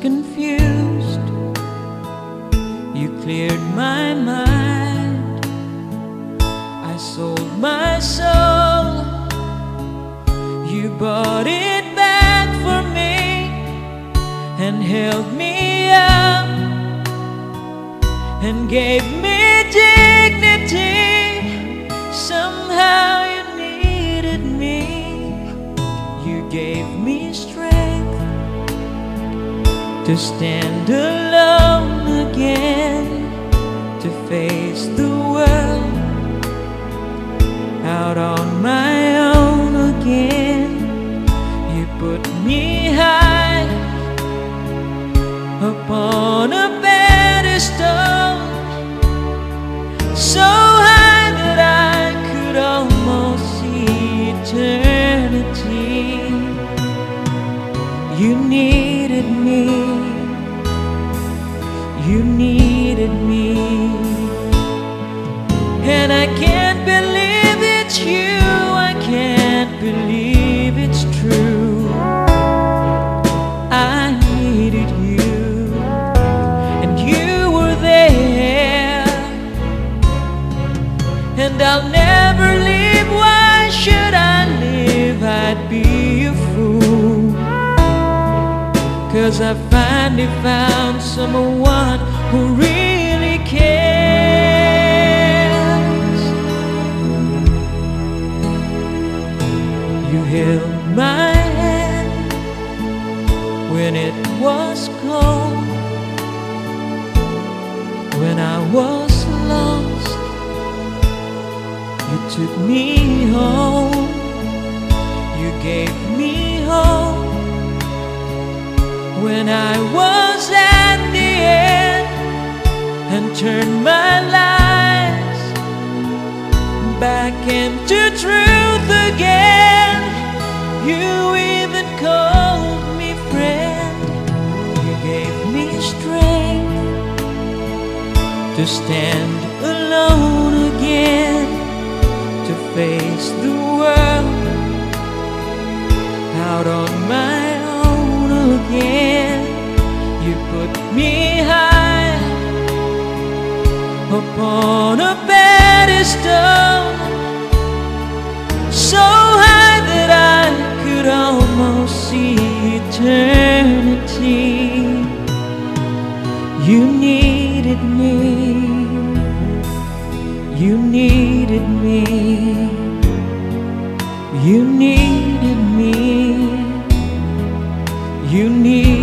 confused. You cleared my mind. I sold my soul. You bought it back for me and held me up and gave me dignity. Somehow you needed me. You gave me strength to stand alone again, to face the world out on my own again. You put me high upon a needed me, you needed me, and I can't believe Cause I finally found someone who really cares. You held my hand when it was cold, when I was lost. You took me home, you gave when I was at the end and turned my lives back into truth again. You even called me friend. You gave me strength to stand alone upon a pedestal so high that I could almost see eternity. You needed me, you needed me, you needed me, you needed.